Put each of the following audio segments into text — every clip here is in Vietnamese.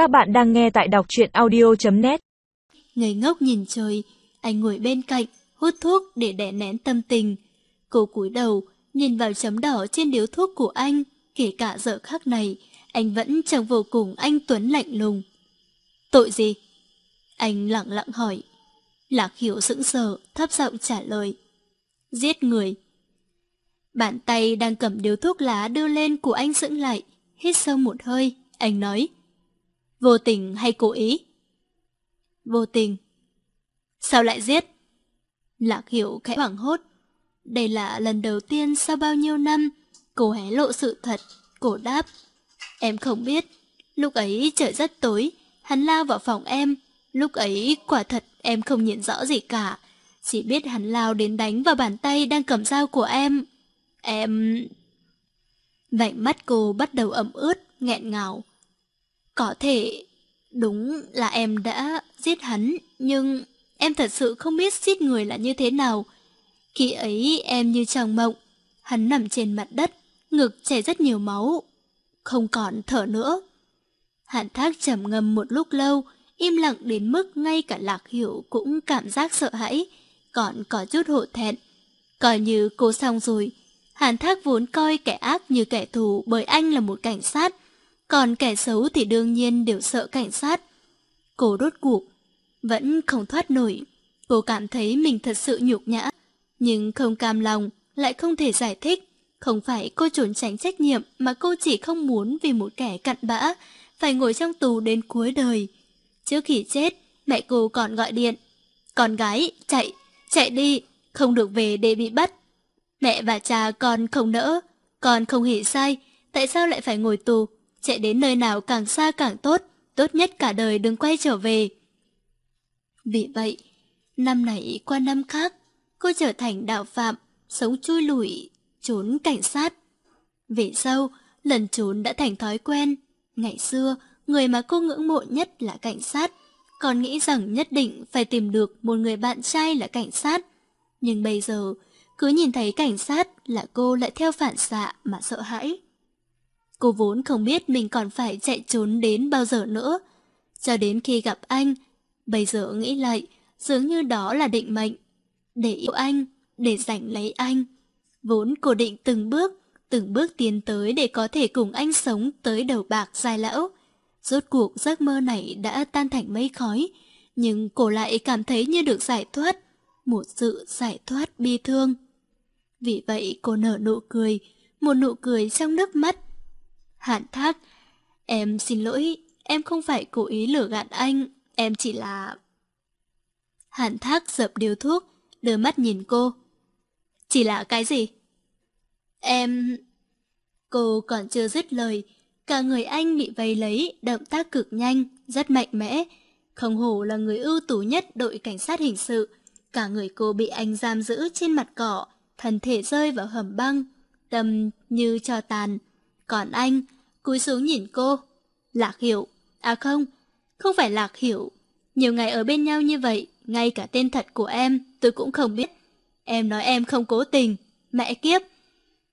Các bạn đang nghe tại đọc truyện audio.net người ngốc nhìn trời, anh ngồi bên cạnh, hút thuốc để đè nén tâm tình. Cô cúi đầu, nhìn vào chấm đỏ trên điếu thuốc của anh, kể cả giờ khắc này, anh vẫn chẳng vô cùng anh Tuấn lạnh lùng. Tội gì? Anh lặng lặng hỏi. Lạc hiểu sững sờ, thấp giọng trả lời. Giết người. Bàn tay đang cầm điếu thuốc lá đưa lên của anh sững lại, hít sâu một hơi, anh nói. Vô tình hay cố ý? Vô tình. Sao lại giết? Lạc hiểu khẽ hoảng hốt. Đây là lần đầu tiên sau bao nhiêu năm cô hé lộ sự thật. Cô đáp. Em không biết. Lúc ấy trời rất tối, hắn lao vào phòng em. Lúc ấy quả thật em không nhìn rõ gì cả. Chỉ biết hắn lao đến đánh vào bàn tay đang cầm dao của em. Em... Vành mắt cô bắt đầu ẩm ướt, nghẹn ngào. Có thể đúng là em đã giết hắn, nhưng em thật sự không biết giết người là như thế nào. Khi ấy em như trong mộng, hắn nằm trên mặt đất, ngực chảy rất nhiều máu, không còn thở nữa. Hạn thác trầm ngâm một lúc lâu, im lặng đến mức ngay cả lạc hiểu cũng cảm giác sợ hãi, còn có chút hộ thẹn. Coi như cô xong rồi, Hàn Thác vốn coi kẻ ác như kẻ thù bởi anh là một cảnh sát, còn kẻ xấu thì đương nhiên đều sợ cảnh sát. Cô đốt cuộc, vẫn không thoát nổi. Cô cảm thấy mình thật sự nhục nhã, nhưng không cam lòng, lại không thể giải thích. Không phải cô trốn tránh trách nhiệm mà cô chỉ không muốn vì một kẻ cặn bã, phải ngồi trong tù đến cuối đời. Trước khi chết, mẹ cô còn gọi điện. Con gái, chạy, chạy đi, không được về để bị bắt. Mẹ và cha con không nỡ, con không hề sai, tại sao lại phải ngồi tù? Chạy đến nơi nào càng xa càng tốt, tốt nhất cả đời đừng quay trở về. Vì vậy, năm này qua năm khác, cô trở thành đạo phạm, sống chui lủi, trốn cảnh sát. Về sau, lần trốn đã thành thói quen. Ngày xưa, người mà cô ngưỡng mộ nhất là cảnh sát, còn nghĩ rằng nhất định phải tìm được một người bạn trai là cảnh sát. Nhưng bây giờ, cứ nhìn thấy cảnh sát là cô lại theo phản xạ mà sợ hãi. Cô vốn không biết mình còn phải chạy trốn đến bao giờ nữa. Cho đến khi gặp anh, bây giờ nghĩ lại, dường như đó là định mệnh. Để yêu anh, để giành lấy anh. Vốn cô định từng bước, từng bước tiến tới để có thể cùng anh sống tới đầu bạc dài lão. Rốt cuộc giấc mơ này đã tan thành mây khói, nhưng cô lại cảm thấy như được giải thoát, một sự giải thoát bi thương. Vì vậy cô nở nụ cười, một nụ cười trong nước mắt, Hạn thác, em xin lỗi, em không phải cố ý lừa gạt anh, em chỉ là... Hạn thác dập điếu thuốc, đưa mắt nhìn cô. Chỉ là cái gì? Em... Cô còn chưa dứt lời, cả người anh bị vây lấy, động tác cực nhanh, rất mạnh mẽ. Không hổ là người ưu tú nhất đội cảnh sát hình sự. Cả người cô bị anh giam giữ trên mặt cỏ, thân thể rơi vào hầm băng, tâm như cho tàn. Còn anh, cúi xuống nhìn cô. Lạc hiểu. À không, không phải lạc hiểu. Nhiều ngày ở bên nhau như vậy, ngay cả tên thật của em tôi cũng không biết. Em nói em không cố tình. Mẹ kiếp.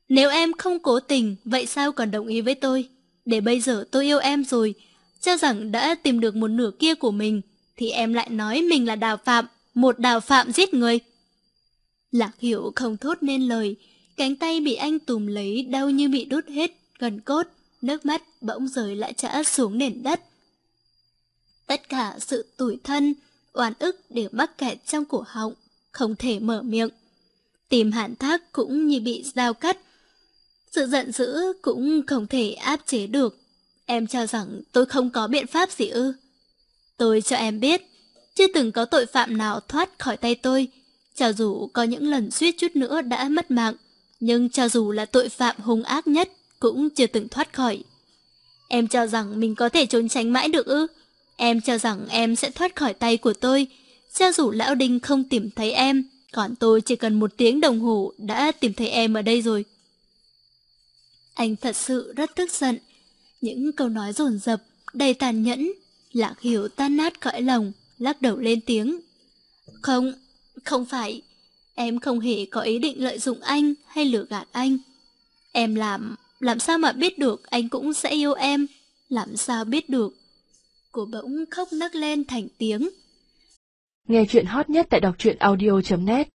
Nếu em không cố tình, vậy sao còn đồng ý với tôi? Để bây giờ tôi yêu em rồi, cho rằng đã tìm được một nửa kia của mình, thì em lại nói mình là đào phạm, một đào phạm giết người. Lạc hiểu không thốt nên lời, cánh tay bị anh tùm lấy đau như bị đốt hết gần cốt, nước mắt bỗng rời lại trã xuống nền đất. Tất cả sự tủi thân, oan ức đều mắc kẹt trong cổ họng, không thể mở miệng. Tìm hạn thác cũng như bị dao cắt. Sự giận dữ cũng không thể áp chế được. Em cho rằng tôi không có biện pháp gì ư. Tôi cho em biết, chưa từng có tội phạm nào thoát khỏi tay tôi. Cho dù có những lần suýt chút nữa đã mất mạng, nhưng cho dù là tội phạm hung ác nhất, cũng chưa từng thoát khỏi. Em cho rằng mình có thể trốn tránh mãi được ư? Em cho rằng em sẽ thoát khỏi tay của tôi, cho dù lão đinh không tìm thấy em, còn tôi chỉ cần một tiếng đồng hồ đã tìm thấy em ở đây rồi. Anh thật sự rất tức giận. Những câu nói dồn dập, đầy tàn nhẫn, lạc hiểu tan nát cõi lòng, lắc đầu lên tiếng. Không, không phải. Em không hề có ý định lợi dụng anh hay lừa gạt anh. Em làm làm sao mà biết được, anh cũng sẽ yêu em? Làm sao biết được? Cô bỗng khóc nấc lên thành tiếng. Nghe chuyện hot nhất tại đọc truyện audio.net